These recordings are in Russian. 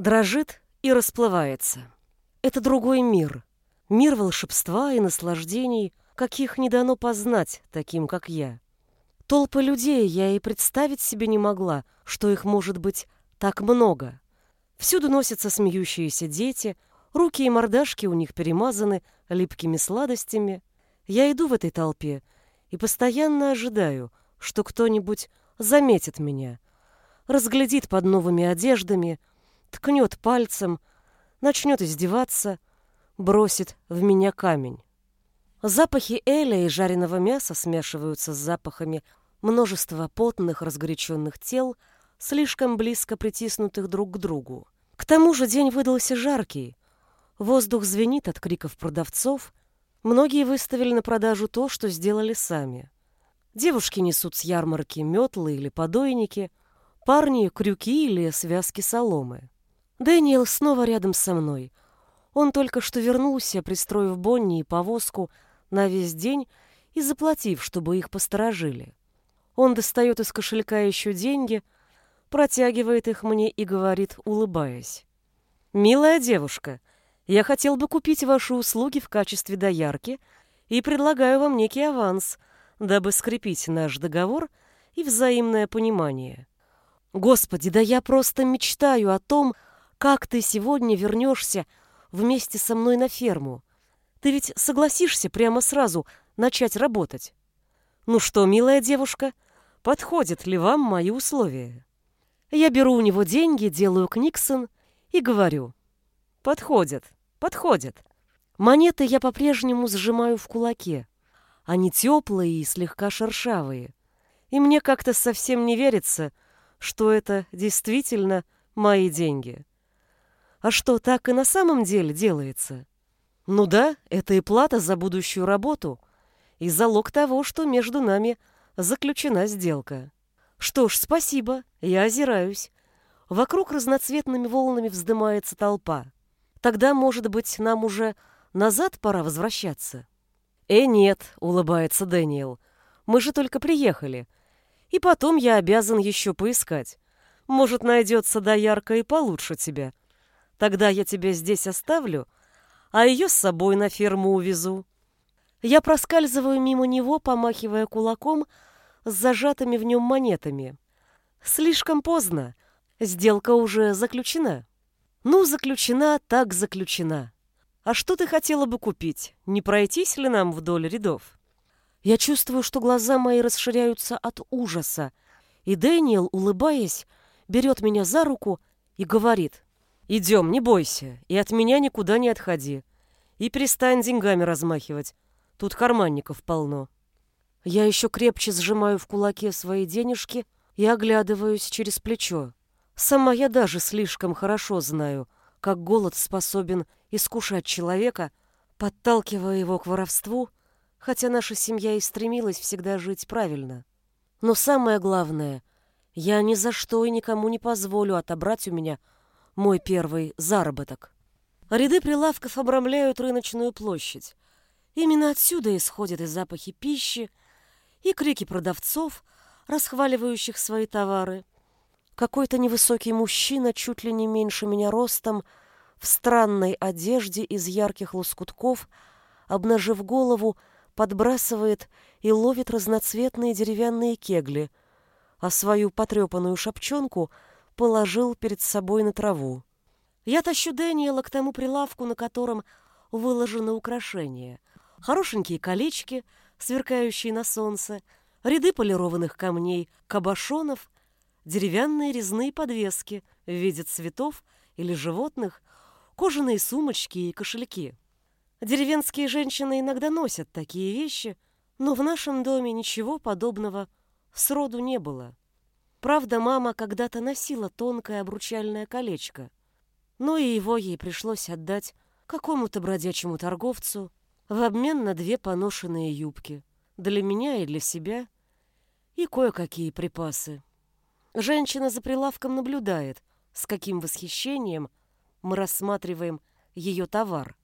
дрожит и расплывается. Это другой мир. Мир волшебства и наслаждений, каких не дано познать таким, как я. Толпы людей я и представить себе не могла, что их может быть так много. Всюду носятся смеющиеся дети, руки и мордашки у них перемазаны липкими сладостями. Я иду в этой толпе и постоянно ожидаю, что кто-нибудь заметит меня, разглядит под новыми одеждами, ткнет пальцем, начнет издеваться, бросит в меня камень. Запахи эля и жареного мяса смешиваются с запахами множества потных, разгоряченных тел, слишком близко притиснутых друг к другу. К тому же день выдался жаркий. Воздух звенит от криков продавцов. Многие выставили на продажу то, что сделали сами. Девушки несут с ярмарки метлы или подойники, парни — крюки или связки соломы. Дэниел снова рядом со мной. Он только что вернулся, пристроив Бонни и повозку на весь день и заплатив, чтобы их посторожили. Он достает из кошелька еще деньги, протягивает их мне и говорит, улыбаясь. «Милая девушка, я хотел бы купить ваши услуги в качестве доярки и предлагаю вам некий аванс — дабы скрепить наш договор и взаимное понимание. Господи, да я просто мечтаю о том, как ты сегодня вернешься вместе со мной на ферму. Ты ведь согласишься прямо сразу начать работать. Ну что, милая девушка, подходят ли вам мои условия? Я беру у него деньги, делаю книксон и говорю. Подходят, подходят. Монеты я по-прежнему сжимаю в кулаке. Они теплые и слегка шершавые. И мне как-то совсем не верится, что это действительно мои деньги. А что, так и на самом деле делается? Ну да, это и плата за будущую работу, и залог того, что между нами заключена сделка. Что ж, спасибо, я озираюсь. Вокруг разноцветными волнами вздымается толпа. Тогда, может быть, нам уже назад пора возвращаться? «Э, нет», — улыбается Дэниел. «Мы же только приехали. И потом я обязан еще поискать. Может, найдется доярка и получше тебя. Тогда я тебя здесь оставлю, а ее с собой на ферму увезу». Я проскальзываю мимо него, помахивая кулаком с зажатыми в нем монетами. Слишком поздно. Сделка уже заключена. Ну, заключена, так заключена. А что ты хотела бы купить? Не пройтись ли нам вдоль рядов? Я чувствую, что глаза мои расширяются от ужаса, и Дэниел, улыбаясь, берет меня за руку и говорит, «Идем, не бойся, и от меня никуда не отходи, и перестань деньгами размахивать, тут карманников полно». Я еще крепче сжимаю в кулаке свои денежки и оглядываюсь через плечо. Сама я даже слишком хорошо знаю, как голод способен искушать человека, подталкивая его к воровству, хотя наша семья и стремилась всегда жить правильно. Но самое главное, я ни за что и никому не позволю отобрать у меня мой первый заработок. Ряды прилавков обрамляют рыночную площадь. Именно отсюда исходят и запахи пищи, и крики продавцов, расхваливающих свои товары. Какой-то невысокий мужчина, чуть ли не меньше меня ростом, в странной одежде из ярких лоскутков, обнажив голову, подбрасывает и ловит разноцветные деревянные кегли, а свою потрепанную шапчонку положил перед собой на траву. Я тащу Дэниела к тому прилавку, на котором выложены украшения. Хорошенькие колечки, сверкающие на солнце, ряды полированных камней, кабошонов, деревянные резные подвески в виде цветов или животных, кожаные сумочки и кошельки. Деревенские женщины иногда носят такие вещи, но в нашем доме ничего подобного сроду не было. Правда, мама когда-то носила тонкое обручальное колечко, но и его ей пришлось отдать какому-то бродячему торговцу в обмен на две поношенные юбки для меня и для себя и кое-какие припасы. Женщина за прилавком наблюдает, с каким восхищением мы рассматриваем ее товар.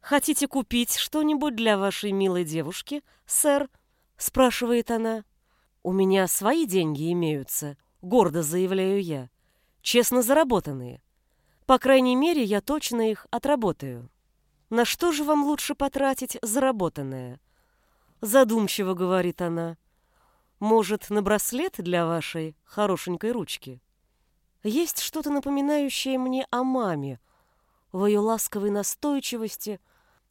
«Хотите купить что-нибудь для вашей милой девушки, сэр?» — спрашивает она. «У меня свои деньги имеются», — гордо заявляю я. «Честно заработанные. По крайней мере, я точно их отработаю. На что же вам лучше потратить заработанное? Задумчиво говорит она. Может, на браслет для вашей хорошенькой ручки? Есть что-то напоминающее мне о маме, в ее ласковой настойчивости,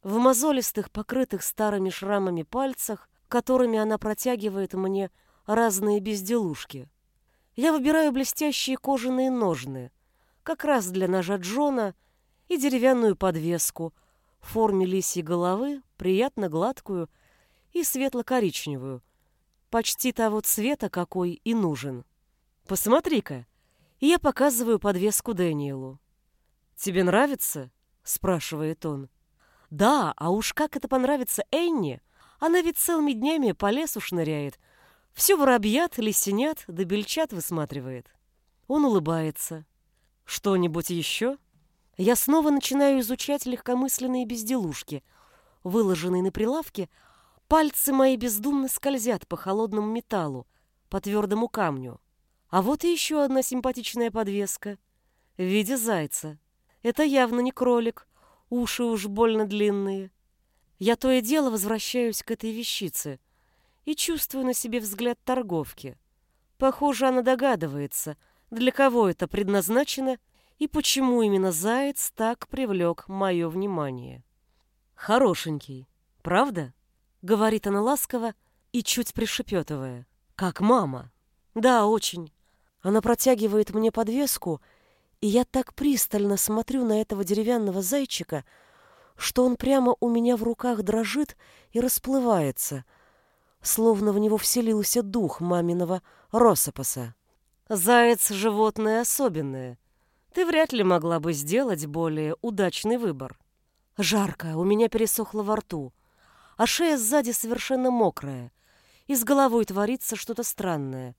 в мозолистых, покрытых старыми шрамами пальцах, которыми она протягивает мне разные безделушки. Я выбираю блестящие кожаные ножны, как раз для ножа Джона, и деревянную подвеску в форме лисьей головы, приятно гладкую и светло-коричневую, почти того цвета, какой и нужен. Посмотри-ка, я показываю подвеску Дэниелу. «Тебе нравится?» — спрашивает он. «Да, а уж как это понравится Энни? Она ведь целыми днями по лесу шныряет. Все воробьят, лисенят, да бельчат высматривает». Он улыбается. «Что-нибудь еще?» Я снова начинаю изучать легкомысленные безделушки. Выложенные на прилавке, пальцы мои бездумно скользят по холодному металлу, по твердому камню. А вот и еще одна симпатичная подвеска в виде зайца. Это явно не кролик, уши уж больно длинные. Я то и дело возвращаюсь к этой вещице и чувствую на себе взгляд торговки. Похоже, она догадывается, для кого это предназначено и почему именно заяц так привлек мое внимание. «Хорошенький, правда?» — говорит она ласково и чуть пришепетывая. «Как мама». «Да, очень». Она протягивает мне подвеску — и я так пристально смотрю на этого деревянного зайчика, что он прямо у меня в руках дрожит и расплывается, словно в него вселился дух маминого Росопоса. Заяц — животное особенное. Ты вряд ли могла бы сделать более удачный выбор. Жарко, у меня пересохло во рту, а шея сзади совершенно мокрая, и с головой творится что-то странное.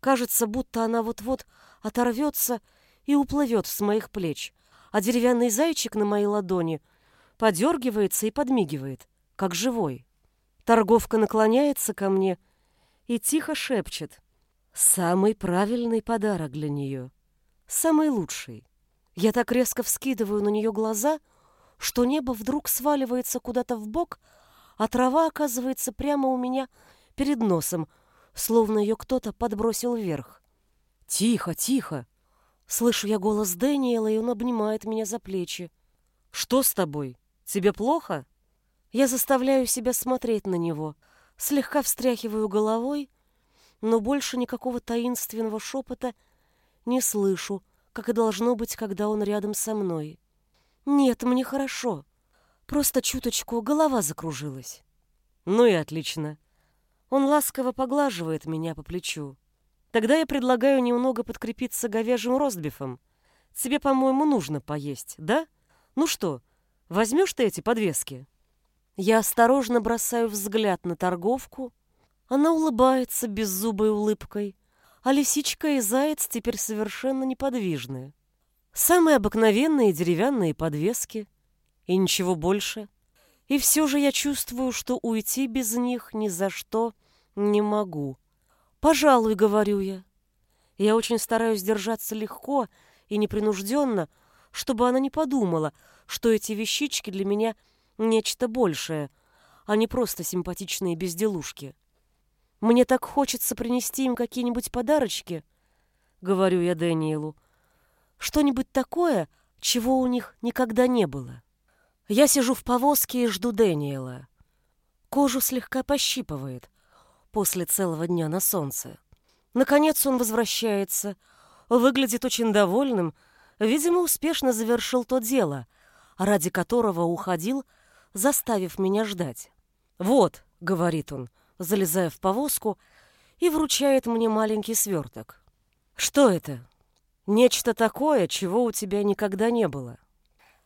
Кажется, будто она вот-вот оторвется и уплывет с моих плеч, а деревянный зайчик на моей ладони подергивается и подмигивает, как живой. Торговка наклоняется ко мне и тихо шепчет. Самый правильный подарок для нее. Самый лучший. Я так резко вскидываю на нее глаза, что небо вдруг сваливается куда-то в бок, а трава оказывается прямо у меня перед носом, словно ее кто-то подбросил вверх. «Тихо, тихо!» Слышу я голос Дэниела, и он обнимает меня за плечи. «Что с тобой? Тебе плохо?» Я заставляю себя смотреть на него, слегка встряхиваю головой, но больше никакого таинственного шепота не слышу, как и должно быть, когда он рядом со мной. «Нет, мне хорошо. Просто чуточку голова закружилась». «Ну и отлично». Он ласково поглаживает меня по плечу. Тогда я предлагаю немного подкрепиться говяжьим ростбифом. Тебе, по-моему, нужно поесть, да? Ну что, возьмешь ты эти подвески?» Я осторожно бросаю взгляд на торговку. Она улыбается беззубой улыбкой, а лисичка и заяц теперь совершенно неподвижные. Самые обыкновенные деревянные подвески. И ничего больше. И все же я чувствую, что уйти без них ни за что не могу. «Пожалуй», — говорю я. Я очень стараюсь держаться легко и непринужденно, чтобы она не подумала, что эти вещички для меня нечто большее, а не просто симпатичные безделушки. Мне так хочется принести им какие-нибудь подарочки, говорю я Дэниелу. Что-нибудь такое, чего у них никогда не было. Я сижу в повозке и жду Дэниела. Кожу слегка пощипывает после целого дня на солнце. Наконец он возвращается, выглядит очень довольным, видимо, успешно завершил то дело, ради которого уходил, заставив меня ждать. «Вот», — говорит он, залезая в повозку, и вручает мне маленький сверток. «Что это?» «Нечто такое, чего у тебя никогда не было».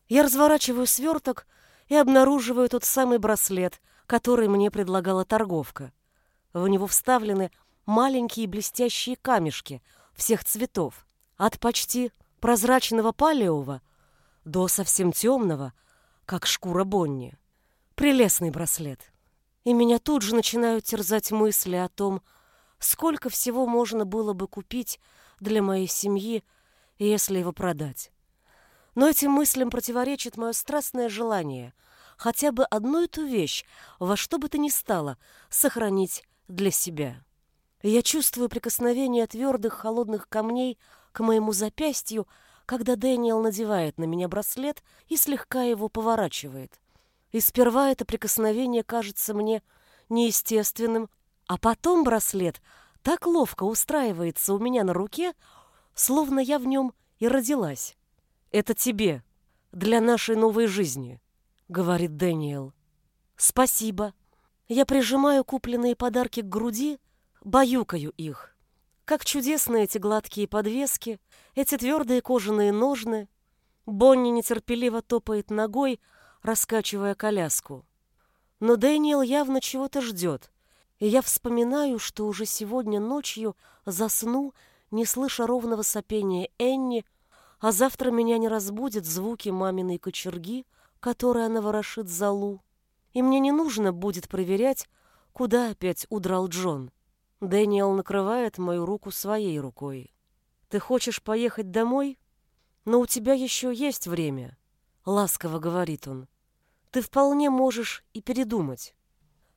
Я разворачиваю сверток и обнаруживаю тот самый браслет, который мне предлагала торговка. В него вставлены маленькие блестящие камешки всех цветов, от почти прозрачного палеова до совсем темного, как шкура Бонни. Прелестный браслет. И меня тут же начинают терзать мысли о том, сколько всего можно было бы купить для моей семьи, если его продать. Но этим мыслям противоречит мое страстное желание хотя бы одну эту вещь, во что бы то ни стало, сохранить для себя. Я чувствую прикосновение твердых холодных камней к моему запястью, когда Дэниел надевает на меня браслет и слегка его поворачивает. И сперва это прикосновение кажется мне неестественным, а потом браслет так ловко устраивается у меня на руке, словно я в нем и родилась. «Это тебе, для нашей новой жизни», — говорит Дэниел. «Спасибо». Я прижимаю купленные подарки к груди, баюкаю их. Как чудесны эти гладкие подвески, эти твердые кожаные ножны. Бонни нетерпеливо топает ногой, раскачивая коляску. Но Дэниел явно чего-то ждет, и я вспоминаю, что уже сегодня ночью засну, не слыша ровного сопения Энни, а завтра меня не разбудят звуки маминой кочерги, которые она ворошит залу, и мне не нужно будет проверять, куда опять удрал Джон. Дэниел накрывает мою руку своей рукой. «Ты хочешь поехать домой? Но у тебя еще есть время», — ласково говорит он. «Ты вполне можешь и передумать.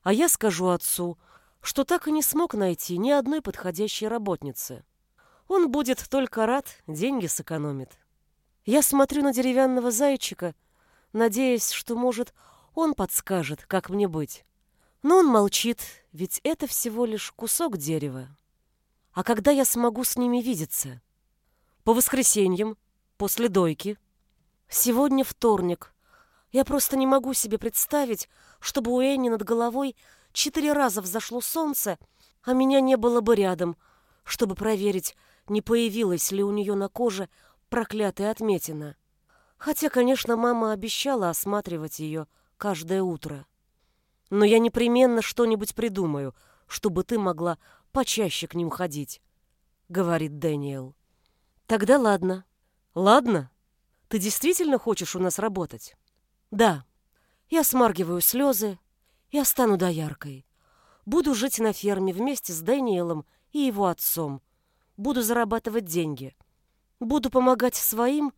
А я скажу отцу, что так и не смог найти ни одной подходящей работницы. Он будет только рад, деньги сэкономит. Я смотрю на деревянного зайчика, надеясь, что, может, он подскажет, как мне быть. Но он молчит, ведь это всего лишь кусок дерева. А когда я смогу с ними видеться? По воскресеньям, после дойки. Сегодня вторник. Я просто не могу себе представить, чтобы у Энни над головой четыре раза взошло солнце, а меня не было бы рядом, чтобы проверить, не появилась ли у нее на коже проклятая отметина. Хотя, конечно, мама обещала осматривать ее каждое утро. Но я непременно что-нибудь придумаю, чтобы ты могла почаще к ним ходить, — говорит Дэниел. Тогда ладно. Ладно? Ты действительно хочешь у нас работать? Да. Я смаргиваю слезы. Я стану дояркой. Буду жить на ферме вместе с Дэниелом и его отцом. Буду зарабатывать деньги. Буду помогать своим,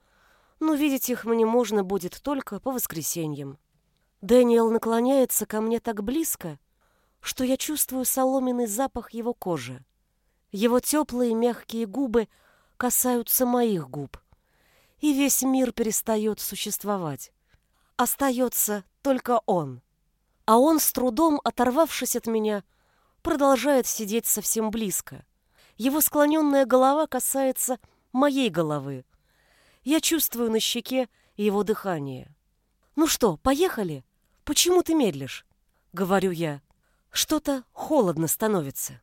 но видеть их мне можно будет только по воскресеньям. Дэниел наклоняется ко мне так близко, что я чувствую соломенный запах его кожи. Его теплые мягкие губы касаются моих губ, и весь мир перестает существовать. Остается только он. А он, с трудом оторвавшись от меня, продолжает сидеть совсем близко. Его склоненная голова касается моей головы. Я чувствую на щеке его дыхание. «Ну что, поехали?» «Почему ты медлишь?» — говорю я. «Что-то холодно становится».